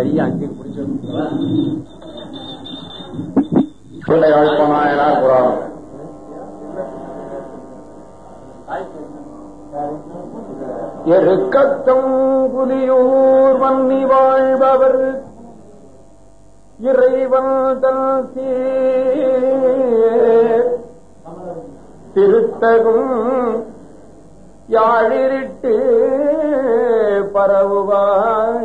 கையை அங்கே பிடிச்சிருந்தா யாழ்ப்பாணாயனார் புராணம் எருக்கத்தம் புலியூர் வன்னி வாழ்பவர். இறைவன் தன் திருத்தகும் யாழிரிட்டு பரவுவார்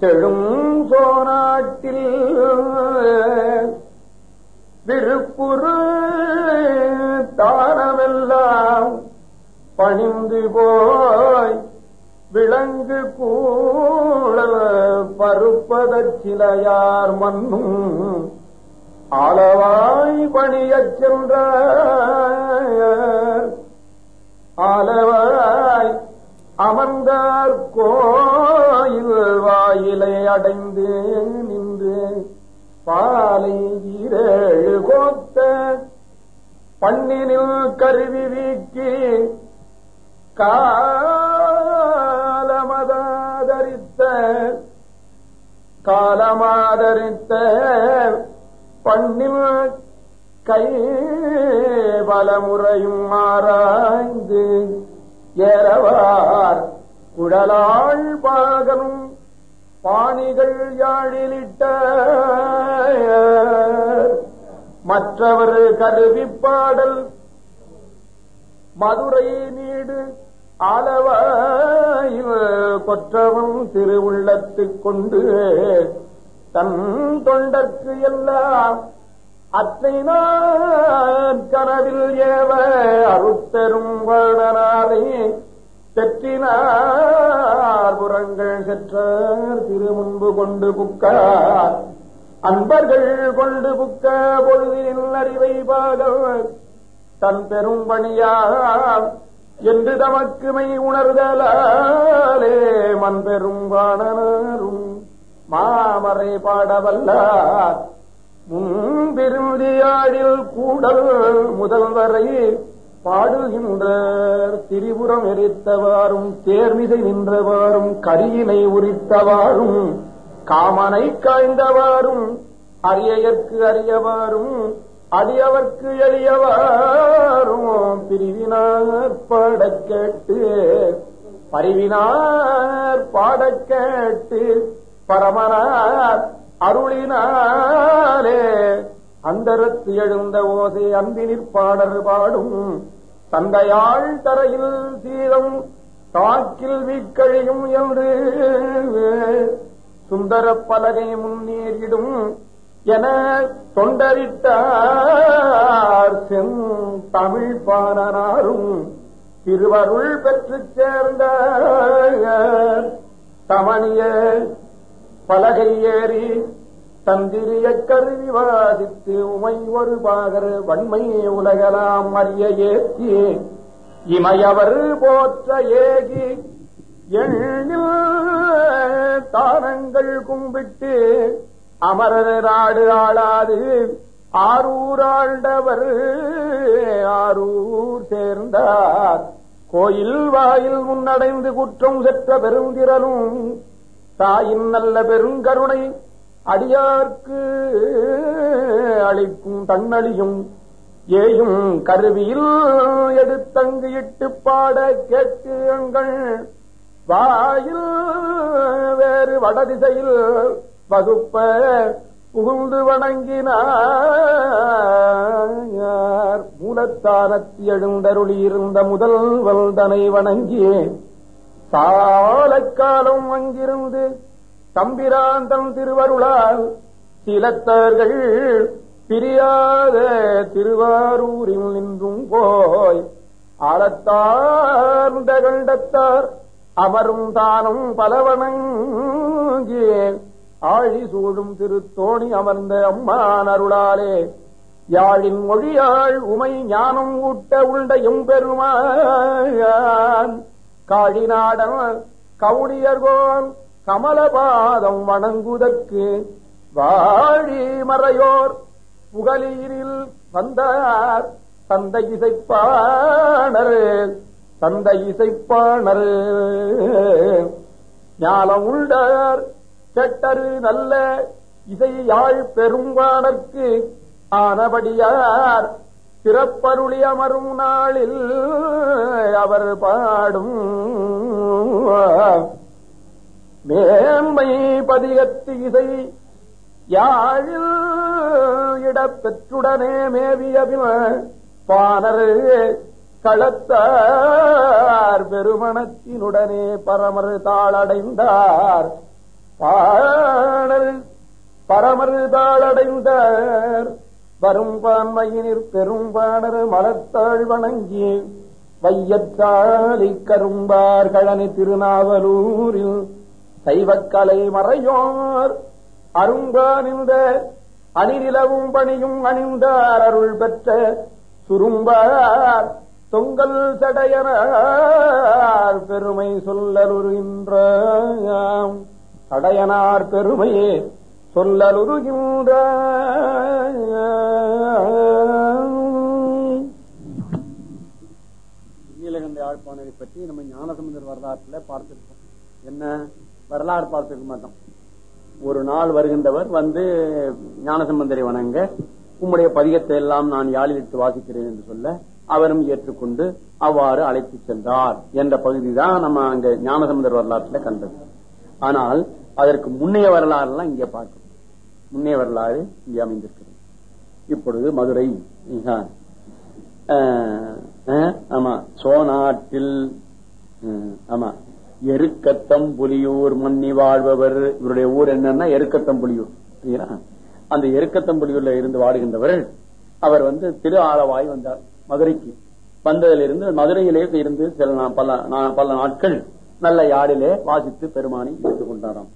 செழும் சோநாட்டில் விருப்புரு தானமெல்லாம் பணிந்து போய் விலங்கு கூழல் பருப்பதற்சிலையார் மண்ணும் ஆளவாய் பணியச் சென்ற ஆளவாய் அமர்ந்தார் கோயில் வாயிலை அடைந்து நின்று பாலை வீரேழு கோத்த பண்ணினில் கருவி வீக்கி காலமதாதரித்த காலமாதரித்த பண்ணில் கை பலமுறையும் ஆராய்ந்து ஏறவார். குழலாள் பாகனும் பாணிகள் யாழிலிட்ட மற்றவர் கருவிப்பாடல் மதுரை நீடு ஆலவாயில் கொற்றவன் திருவுள்ளத்துக் கொண்டு தன் தொண்டற்கு எல்லாம் அத்தை நான் கனவில் ஏவ அருத்தரும் வளனாலே பெற்றினார் புறங்கள் செற்றார் திருமுன்பு கொண்டு புக்கார். அன்பர்கள் கொண்டு புக்க பொழுதில் அறிவை பாகவர். தன் பெரும் பணியாம் என்று தமக்குமை உணர்தலாலே மண் பெரும் வாணனாரும் மாமறை பாடவல்லார். முன்பிருந்தியாடில் கூடல் முதல்வரை பாடுகின்ற திரிபுரம் எரித்தவாறும் தேர்மிதை நின்றவாறும் கரியினை உரித்தவாறும் காமனை காய்ந்தவாறும் அரியற்கு அறியவாறும் அடியவர்க்கு எளியவாறும் பிரிவினார் பாடக்கேட்டு பரிவினார் பாடக்கேட்டு பரமனார் அருளினாலே அந்தரத்து எழுந்த ஓசை அன்பினிற் பாடர் பாடும். தந்தையாள் தரையில் சீதம் தாக்கில் வீக்கழியும் என்று சுந்தர பலகை முன்னேறிடும் என தொண்டரிட்டார் செம் தமிழ் பாணனாரும். திருவருள் பெற்றுச் சேர்ந்த தமணிய பலகை ஏறி தந்திரிய கருவி வாசித்து உமை ஒரு பாகர் வன்மை உலகலாம் அறிய ஏற்றி இமையவர் போற்ற ஏகி எண்ணில் தானங்கள் கும்பிட்டு அமரர் நாடு ஆளாது. ஆரூர் ஆண்டவர் ஆரூர் சேர்ந்தார். கோயில் வாயில் முன்னடைந்து குற்றம் செற்ற பெருந்திரலும் தாயின் நல்ல பெருங்கருணை அடியார்க்கு அளிக்கும் தன்னழியும் ஏயும் கருவியில் எடுத்தங்கு இட்டு பாட கேட்குங்கள் வாயில் வேறு வடதிசையில் வகுப்ப புகுந்து வணங்கினார். மூலத்தானத்தி எழுந்தருளி இருந்த முதல் வல்தனை வணங்கி சாலக்காலம் அங்கிருந்து தம்பிராந்தம் திருவருளால் சிலத்தர்கள் பிரியாத திருவாரூரில் நின்றும் போய் அளத்தார்ந்த கண்டத்தார் அமரும் தானும் பலவணங்கி ஆழி சூழும் திருத்தோணி அமர்ந்த அம்மான் அருளாலே யாழின் மொழியாள் உமை ஞானம் ஊட்ட உண்ட எம்பெருமான். காழிநாடன் கவுடியர்கோன் கமலபாதம் வணங்குதற்கு வாழி மறையோர் புகழீரில் வந்தார் தந்தை இசைப்பாணர் தந்தை இசைப்பாணர். ஞானம் உள்ளார் செட்டரு நல்ல இசை யாழ் ஆனபடியார் சிறப்பருளி அமரும் நாளில் அவர் பாடும் மேன்மை பதிகத்து இசை யாழில் இடப்பெற்றுடனே மேவியபில் பாணர் களத்தார் பெருமணத்தினுடனே பரமரு தாளடைந்தார். பாணர் பரமரு தாளடைந்தார். வரும் பெரும்பாடர் பெரும்பாணர் மலத்தாள் வணங்கி வையற்றாலை கரும்பார் கழனி திருநாவலூரில் சைவக்கலை மறையோர் அரும்பானிந்த அணிநிலவும் பணியும் அணிந்தார் அருள் பெற்ற சுரும்பார் தொங்கல் சடையனார் பெருமை சொல்லலுருகின்ற சடையனார் பெருமையே சொல்லலுருகின்ற நீலகண்ட யாழ்ப்பாணரை பற்றி நம்ம ஞானசமுதர் வரலாற்றுல பார்த்திருக்கோம். என்ன? வரலாறு பார்த்திருக்க மாட்டோம். ஒரு நாள் வருகின்றவர் வந்து ஞானசம்பந்தரை வணங்க உம்முடைய பதிகத்தை எல்லாம் நான் யாழிலிட்டு வாசிக்கிறேன் என்று சொல்ல அவரும் ஏற்றுக்கொண்டு அவ்வாறு அழைத்து சென்றார் என்ற பகுதி தான் நம்ம அங்க ஞானசமுதர் வரலாற்றுல கண்டது. ஆனால் அதற்கு முன்னைய வரலாறு எல்லாம் இங்கே பார்க்கணும் முன்னைய வரலாறு இங்கே அமைந்திருக்கிறது. இப்பொழுது மதுரை ஆமா சோநாட்டில் ஆமா. எருக்கத்தம் புலியூர் மன்னி வாழ்பவர். இவருடைய ஊர் என்னன்னா எருக்கத்தம் புலியூர். அந்த எருக்கத்தம் புலியூர்ல இருந்து வாடுகின்றவர் அவர் வந்து திரு ஆளவாய் வந்தார் மதுரைக்கு. வந்ததிலிருந்து மதுரையிலே இருந்து சில நா- பல நா- பல நாட்கள் நல்ல யாழிலே வாசித்து பெருமானை எடுத்துக் கொண்டாராம்.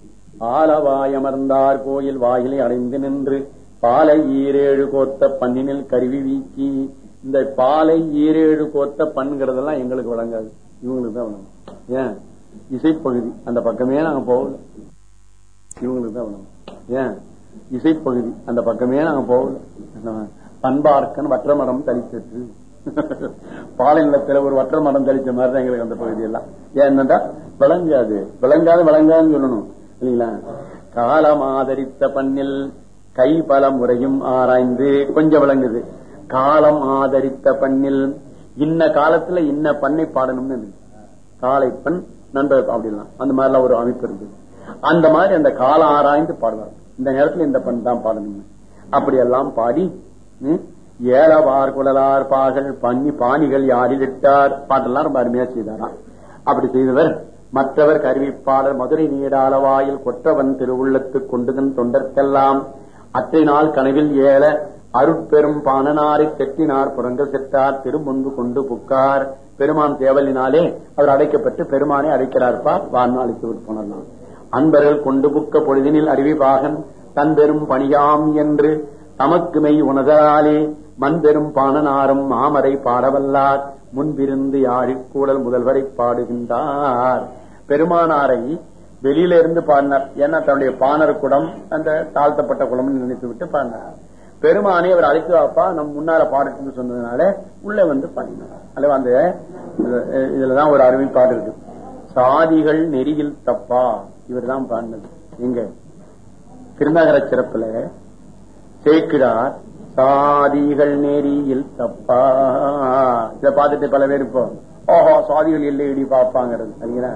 ஆலவாயமர்ந்தார் கோயில் வாயிலை அடைந்து நின்று பாலை ஈரேழு கோத்த பண்ணினில் கருவி வீக்கி. இந்த பாலை ஈரேழு கோத்த பண்ணுங்கிறதெல்லாம் எங்களுக்கு வழங்காது. இவங்களுக்கு தான் வழங்கும். ஏன்? இசைப்பகுதி. அந்த பக்கமே நாங்க போகல. இவங்களுக்கு தான் வழங்கும். ஏன்? இசைப்பகுதி. அந்த பக்கமே நாங்க போகல. பண்பார்க்கன் வற்ற மரம் பாலை நிலத்துல ஒரு வற்ற மரம் தளிச்ச மாதிரி தான் எங்களுக்கு அந்த பகுதி எல்லாம் ஏன்னா விளங்காது. விளங்காது விளங்காதுன்னு சொல்லணும். இல்லைங்களா? காலம் ஆதரித்த பண்ணில் கை பல முறையும் ஆராய்ந்து கொஞ்சம் விளங்குது. காலம் ஆதரித்த பண்ணில் இன்ன காலத்துல இன்ன பண்ணை பாடணும்னு காலை பெண் நண்பர் அப்படிலாம். அந்த மாதிரிலாம் ஒரு அமைப்பு இருந்தது அந்த மாதிரி அந்த காலம் ஆராய்ந்து பாடுவார் இந்த நேரத்துல இந்த பண் தான் பாடணும் அப்படியெல்லாம் பாடி ஏலவார் குழலார் பாகல் பண்ணி பாணிகள் யாரில் இட்டார் பாட்டெல்லாம் ரொம்ப அருமையா செய்தாராம். அப்படி செய்தவர் மற்றவர் கருவிப்பாளர் மதுரை நீடாளவாயில் கொற்றவன் திருவுள்ளத்து கொண்டுதன் தொண்டர்க்கெல்லாம். அத்தை நாள் கனவில் ஏல அருட்பெரும் பாணனாரை செட்டினார் புறங்கள் செட்டார் திருமுன்பு கொண்டு புக்கார். பெருமான் தேவலினாலே அவர் அடைக்கப்பட்டு பெருமானை அடைக்கிறார்பா வாழ்நாள் அழைத்து அன்பர்கள் கொண்டு புக்க பொழுதினில் அறிவிப்பாகன் தன் பெரும் பணியாம் என்று தமக்கு மெய் உணராலே மண்பெரும் பாணனாரும் மாமரை பாடவல்லார் முன்பிருந்து யாழிக்கூடல் முதல்வரை பாடுகின்றார். பெருமானாரை வெளியில இருந்து பாடினார். ஏன்னா தன்னுடைய பாணர் குடம் அந்த தாழ்த்தப்பட்ட குளம் நினைத்து விட்டு பாடினார். பெருமானை அவர் அழைத்து வாப்பா நம் முன்னால பாடட்டுன்னு சொன்னதுனால உள்ள வந்து பாடினார். அல்லவா அந்த இதுலதான் ஒரு அருமை இருக்கு. சாதிகள் நெறியில் தப்பா? இவர் தான் பாடினது. எங்க? திருநகர சிறப்புல சேர்க்கிறார் சாதிகள் நேரியில் தப்பா? பார்த்துட்டு பல பேர் இப்போ ஓஹோ சாதிகள் இல்லை இடி சரிங்களா?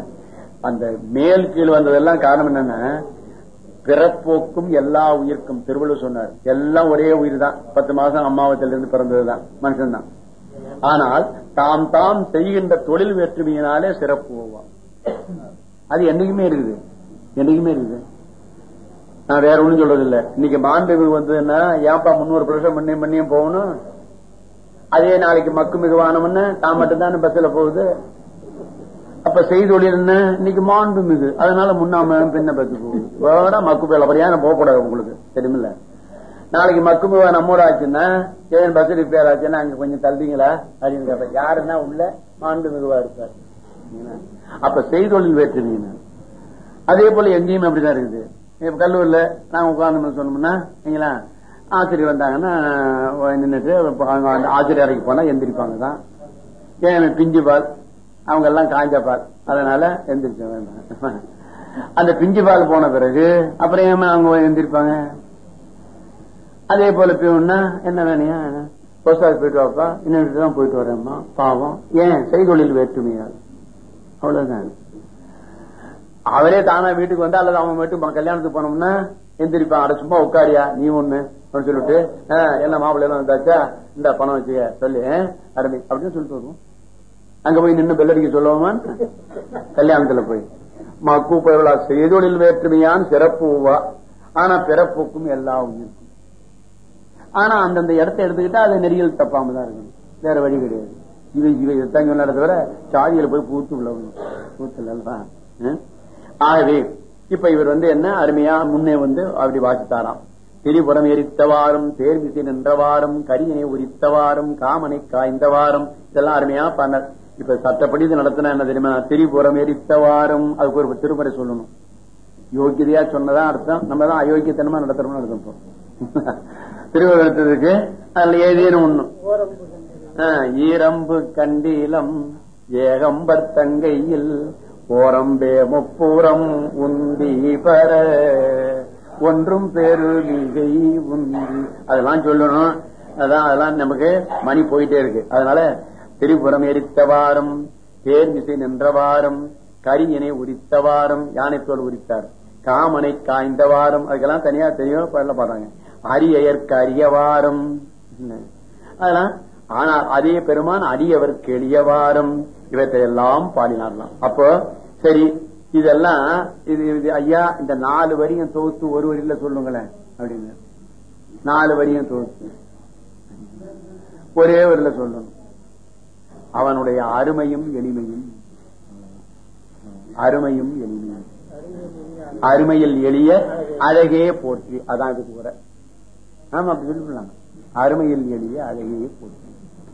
அந்த மேல் கீழ் வந்ததெல்லாம் காரணம் என்னன்னா பிறப்போக்கும் எல்லா உயிர்க்கும் திருவள்ளுவர் சொன்னார் எல்லாம் ஒரே உயிர் தான். பத்து மாசம் அம்மாவத்திலிருந்து இருந்து பிறந்ததுதான் மனுஷன்தான். ஆனால் தாம் தாம் செய்கின்ற தொழில் வேற்றுமையினாலே சிறப்பு அது என்னைக்குமே இருக்குது என்னைக்குமே இருக்குது. நான் வேற ஒண்ணும் சொல்றது இல்ல இன்னைக்கு மாண்புமிகு வந்ததுன்னா ஏன்பா முன்னூறு வருஷம் பண்ணியும் பண்ணியும் போகணும்? அதே நாளைக்கு மக்கு மிகுவானம்னு தான் மட்டும்தான் பஸ்ல போகுது. அப்ப செய்தொழில் என்ன இன்னைக்கு மாண்பு மிகு அதனால முன்னாம பின்ன பத்து போகுது. மக்கு பேல அப்படியா போகக்கூடாது உங்களுக்கு? தெரியுமில்ல. நாளைக்கு மக்கு மிகுவா நம்மோட ஆச்சுன்னா ஏன் பஸ் ரிப்பேர் ஆச்சுன்னா அங்க கொஞ்சம் தள்ளிங்களா அப்படின்னு கேட்பேன் யாருன்னா உள்ள மாண்பு மிகுவா இருப்பார். அப்ப செய்தொழில் வேற்றுமையின அதே போல எங்கேயுமே அப்படிதான் இருக்குது. இப்ப கல்லூரில நாங்க உட்கார்ந்து சொன்னோம்னா நீங்களா ஆசிரியர் வந்தாங்கன்னா நின்றுட்டு அவங்க அந்த ஆசிரியர் அறைக்கு போனா எந்திரிப்பாங்க தான். ஏன் பிஞ்சு பால்? அவங்க எல்லாம் காய்ஞ்ச பால். அதனால எந்திரிச்ச வேண்டாம். அந்த பிஞ்சு பால் போன பிறகு அப்புறம் ஏமா அவங்க எந்திரிப்பாங்க? அதே போல பியூன்னா என்ன வேணையா போஸ்ட் ஆஃபீஸ் போயிட்டு வாப்பா. இன்னும் தான் போயிட்டு வரேம்மா. பாவம். ஏன்? செய்தொழில் வேற்றுமையா அவ்வளவுதான். அவரே தானா வீட்டுக்கு வந்தா அல்லது அவன் மட்டும் கல்யாணத்துக்கு போனோம்னா எந்திரிப்பான். அட சும்மா உட்காரியா? நீ ஒண்ணு அப்படின்னு சொல்லிட்டு "ஆஹ், என்ன மாப்பிள்ளை எல்லாம் வந்தாச்சா? இந்த பணம் வச்சுக்க சொல்லி ஆஹ், அருமை அப்படின்னு சொல்லிட்டு வருவோம். அங்க போய் நின்னு பெல்லடிக்க சொல்லுவோமா? கல்யாணத்துல போய். மக்கு போய் செய்தொழில் வேற்றுமையான் சிறப்புவா ஆனா பிறப்புக்கும் எல்லா உயிருக்கும் ஆனா அந்தந்த இடத்தை எடுத்துக்கிட்டா அது நெறியல் தப்பாம தான் இருக்கணும். வேற வழி கிடையாது. இவை இவை தங்க சொன்ன தவிர சாதியில போய் பூத்து உள்ளவங்க பூத்துல ஆகவே இப்ப இவர் வந்து என்ன? அருமையா முன்னே வந்து அப்படி வாசித்தாராம். திரிபுரம் எரித்தவாறும் தேர்மிசை நின்றவாறும் கரியனை உரித்தவாறும் காமனை காய்ந்தவாறும் இதெல்லாம் அருமையா பண்ண இப்ப சட்டப்படி இது நடத்தினா என்ன தெரியுமா? திரிபுரம் எரித்தவாறும் அதுக்கு ஒரு திருமுறை சொல்லணும். யோகியதையா சொன்னதா அர்த்தம்? நம்ம தான் அயோக்கியத்தனமா நடத்துறோம்னு அர்த்தம் எடுத்ததுக்கு அதுல ஏதேனும் ஒண்ணு. ஈரம்பு கண்டீலம் ஏகம்பர் தங்கையில் ஓரம்பே முப்புறம் உந்தி பெற. ஒன்றும் பெருமிகை உந்தி. அதெல்லாம் சொல்லணும். அதான் அதெல்லாம் நமக்கு மணி போயிட்டே இருக்கு. அதனால திரிபுரம் எரித்தவாறும் தேர்மிசை நின்றவாறும் கரியனை உரித்தவாறும் யானைத்தோல் உரித்தார். காமனை காய்ந்தவாறும் அதுக்கெல்லாம் தனியா தெரியும் பாடுறாங்க. அரியற்கு வாரம். அதெல்லாம் ஆனால் அதே பெருமான் அடியவர்க்கு எளியவாரம் இவற்றை எல்லாம் பாடினார்லாம். அப்போ சரி இதெல்லாம் இது இது ஐயா இந்த நாலு வரியும் தொகுத்து ஒரு வரியில சொல்லுங்களேன் அப்படின்னு. நாலு வரியும் தொகுத்து. ஒரே வரியில சொல்லணும். அவனுடைய அருமையும் எளிமையும். அருமையும் எளிமையும். அருமையில் எளிய அழகே போற்றி. அதான் இதுக்கு கூட ஆமா அப்படி சொல்லலாம் அருமையில் எளிய அழகே போற்றி.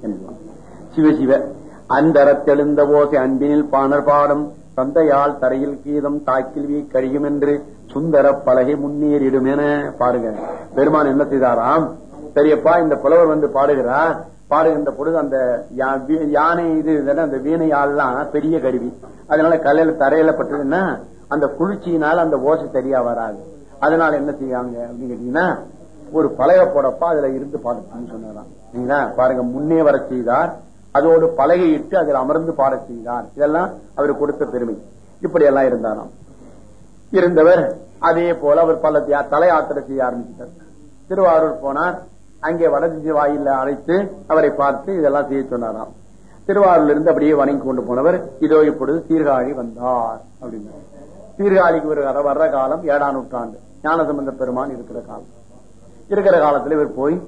என்பான். சிவ சிவ அந்தரத்தெழுந்த ஓசை அன்பினில் பாணர் பாடும் தந்தையால் தரையில் கீதம் தாக்கில் வீ கழியும் என்று சுந்தர பலகை முன்னேறிடும் என பாருங்க பெருமான் என்ன செய்தாராம்? பெரியப்பா இந்த புலவர் வந்து பாடுகிறார். பாடுகின்ற பொழுது அந்த யா- வீ- யானை இது அந்த வீணையால்லாம் பெரிய கருவி. அதனால கலையில தரையில பட்டதுன்னா அந்த குளிர்ச்சியினால அந்த ஓசை சரியா வராது. அதனால என்ன செய்வாங்க அப்படின்னு கேட்டீங்கன்னா ஒரு பலகை போடப்பா அதுல இருந்து பாடணும்னு சொன்னாராம் சரிங்களா? பாருங்க முன்னே வர செய்தார். அதோடு பலகையிட்டு அதில் அமர்ந்து பாட செய்தார். இதெல்லாம் அவர் கொடுத்த பெருமை. இப்படி எல்லாம் இருந்தாராம். இருந்தவர் அதே போல அவர் பல தலையாத்திரை செய்ய ஆரம்பித்தார் திருவாரூர் போனார். அங்கே வடதிசை வாயில அழைத்து அவரை பார்த்து இதெல்லாம் செய்ய சொன்னாராம். திருவாரூர்ல இருந்து அப்படியே வணங்கி கொண்டு போனவர் இதோ இப்பொழுது சீர்காழி வந்தார் அப்படின்னார். சீர்காழிக்கு ஒரு வர்ற காலம் ஏழாம் நூற்றாண்டு. ஞானசம்பந்த பெருமான் இருக்கிற காலம். இருக்கிற காலத்துல இவர் போய்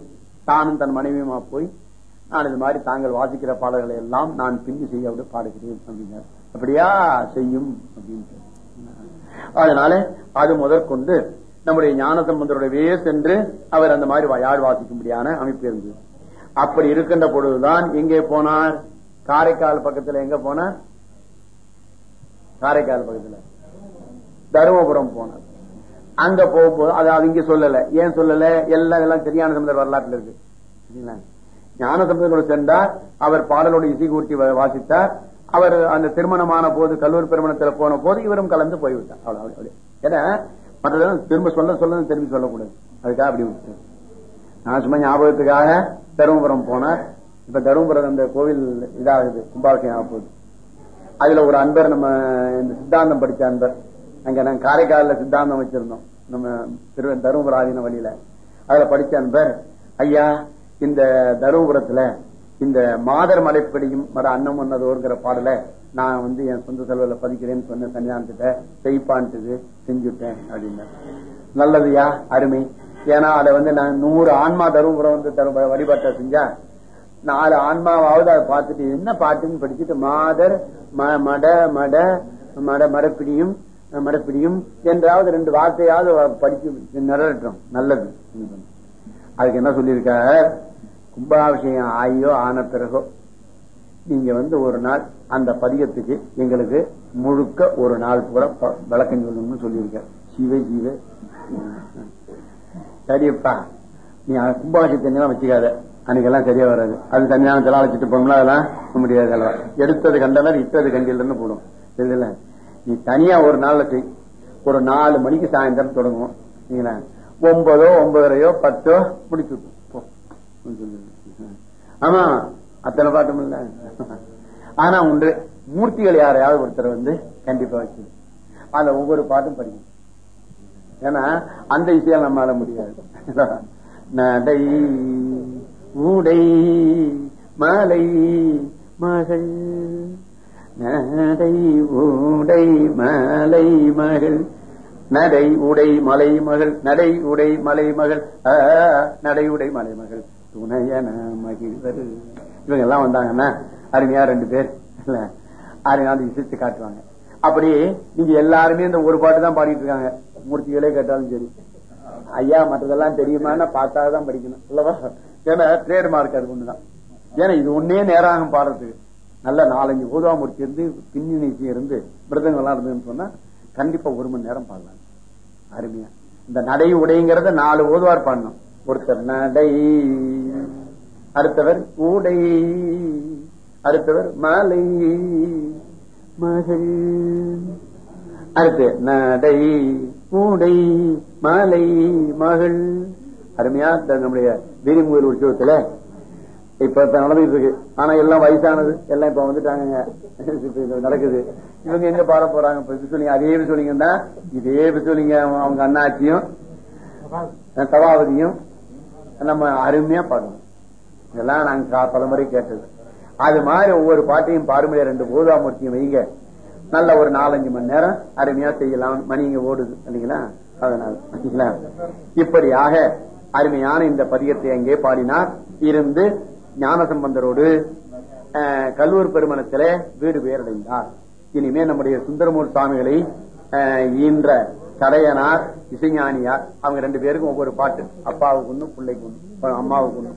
தானும் தன் மனைவியுமா போய் நான் இது மாதிரி தாங்கள் வாசிக்கிற பாடல்களை எல்லாம் நான் பின்பு செய்ய விட பாடுகிறேன் அப்படின்னார். அப்படியா? செய்யும் அப்படின்னு அதனால அது முதற்கொண்டு நம்முடைய ஞானசம்பந்தருடைய சென்று அவர் அந்த மாதிரி யாழ் வாசிக்கும்படியான அமைப்பு இருந்தது. அப்படி இருக்கின்ற பொழுதுதான் எங்கே போனார்? காரைக்கால் பக்கத்துல எங்க போனார்? காரைக்கால் பக்கத்துல. தருமபுரம் போனார். அங்க போகும்போது அது அது இங்க சொல்லல. ஏன் சொல்லல? எல்லாம் எல்லாம் சரியான சம்பந்தர் வரலாற்றுல இருக்கு. ஞான சம்பந்தரோடு சென்றார் அவர் பாடலோடு இசை கூட்டி வ- வாசித்தார். அவர் அந்த திருமணமான போது கல்லூரி திருமணத்துல போன போது இவரும் கலந்து போய்விட்டார். அவ்வளவு ஏன்னா மற்றதெல்லாம் திரும்ப சொல்ல சொல்ல திரும்பி சொல்லக்கூடாது. அதுக்காக அப்படி விட்டார். நான் சும்மா ஞாபகத்துக்காக தருமபுரம் போனார் இப்ப தருமபுரம் அந்த கோவில் இதாகுது கும்பாபிஷேகம் ஆக போகுது. அதுல ஒரு அன்பர் நம்ம இந்த சித்தாந்தம் படிச்ச அன்பர். அங்க நாங்க காரைக்காலில் சித்தாந்தம் வச்சிருந்தோம் நம்ம திரு தருமபுராதீன வழியில. அதுல படிச்ச அன்பர் ஐயா இந்த தருமபுரத்துல இந்த மாதர் மலைப்படியும் மத அன்னம் ஒன்னதோங்கிற பாடல நான் வந்து என் சொந்த செலவுல பதிக்கிறேன்னு சொன்ன சன்னிதானத்திட்ட செய்ப்பான்ட்டு செஞ்சுட்டேன் அப்படின்னு நல்லதுயா அருமை. ஏன்னா அதை வந்து நான் நூறு ஆன்மா தருமபுரம் வந்து வழிபாட்டை செஞ்சா நாலு ஆன்மாவாவது அதை பார்த்துட்டு என்ன பாட்டுன்னு படிச்சுட்டு மாதர் ம- மட மட மட மரப்பிடியும் மடப்பிடியும் என்றாவது ரெண்டு வார்த்தையாவது படிச்சு நிறட்டும் நல்லது. அதுக்கு என்ன சொல்லியிருக்கார்? கும்பாபிஷேகம் ஆகியோ ஆன பிறகோ. நீங்க வந்து ஒரு நாள் அந்த பதிகத்துக்கு எங்களுக்கு முழுக்க ஒரு நாள் பூரா ப- விளக்கம் சொல்லணும்னு சொல்லியிருக்க சிவ சிவ. சரியப்பா. நீ அந்த கும்பாபிஷேகத்தை வச்சுக்காத. அன்னைக்கெல்லாம் சரியா வராது. அது தனியானத்தெல்லாம் அழைச்சிட்டு போனோம்னா அதெல்லாம். முடியாது எடுத்தது கண்டனர் இட்டது கண்டிலன்னு போடும். தெரியல நீ தனியா ஒரு நாள்ல செய் ஒரு நாலு மணிக்கு சாயந்தரம் தொடங்குவோம். சரிங்களா? ஒன்பதோ ஒன்பதரையோ பத்தோ முடிச்சு ஆமா அத்தனை பாட்டும் இல்ல. ஆனா உண்டு மூர்த்திகள் யாரையாவது ஒருத்தர் வந்து கண்டிப்பா வச்சு அந்த ஒவ்வொரு பாட்டும் படிக்கும் ஏன்னா அந்த இசையால் நம்மளால முடியாது. நடை ஊடை மாலை மகள் நடை உடை மலை மகள். நடை உடை மலை மகள் நடை உடை மலை மகள். நடை உடை மலை மகள். துணையன மகிழ்வர். இவங்க எல்லாம் வந்தாங்கன்னா அருமையா ரெண்டு பேர் இல்ல? அருமையா அந்த இசைத்து காட்டுவாங்க. அப்படி நீங்க எல்லாருமே இந்த ஒரு பாட்டு தான் பாடிட்டு இருக்காங்க. மூர்த்திகளே கேட்டாலும் சரி. ஐயா மற்றதெல்லாம் தெரியுமான்னு பார்த்தாதான் படிக்கணும். இல்லவா ஏன்னா ட்ரேட் மார்க் அது ஒண்ணுதான். ஏன்னா இது ஒன்னே நேராகும் பாடுறதுக்கு. நல்ல நாலஞ்சு ஊதாமூர்த்தி இருந்து பின்னணி இருந்து மிருதங்கள் எல்லாம் சொன்னா கண்டிப்பா ஒரு மணி நேரம் பாடலாம். அருமையா. இந்த நடை உடைங்கிறத நாலு ஓதுவார் பாடணும். ஒருத்தர் நடை அடுத்தவர் கூடை அடுத்தவர் மலை மகள். அடுத்து நடை கூடை மலை மகள். அருமையா நம்முடைய வீரமுகல் உற்சவத்துல இப்ப நடந்துட்டு இருக்கு. ஆனா எல்லாம் வயசானது. எல்லாம் இப்ப வந்துட்டாங்க நடக்குது. இவங்க எங்க பாட போறாங்க? அதே இது இதே இது அவங்க அண்ணாச்சியும் சபாபதியும் நம்ம அருமையா பாடணும். இதெல்லாம் நாங்க தலைமுறை பலமுறை கேட்டது. அது மாதிரி ஒவ்வொரு பாட்டையும் பாருமையா ரெண்டு போதாமூர்த்தியும் வைங்க. நல்ல ஒரு நாலஞ்சு மணி நேரம் அருமையா செய்யலாம். மணி இங்க ஓடுது. இல்லைங்களா? அதனால இப்படியாக அருமையான இந்த பதியத்தை அங்கே பாடினார். இருந்து ஞானசம்பந்தரோடு கல்லூர் பெருமணத்திலே வீடு பேரடைந்தார் இனிமே நம்முடைய சுந்தரமூர் சுவாமிகளை ஈன்ற கடையனார் இசைஞானியார் அவங்க ரெண்டு பேருக்கும் ஒவ்வொரு பாட்டு. அப்பாவுக்கு ஒண்ணு பிள்ளைக்கு ஒண்ணு அம்மாவுக்கு ஒண்ணு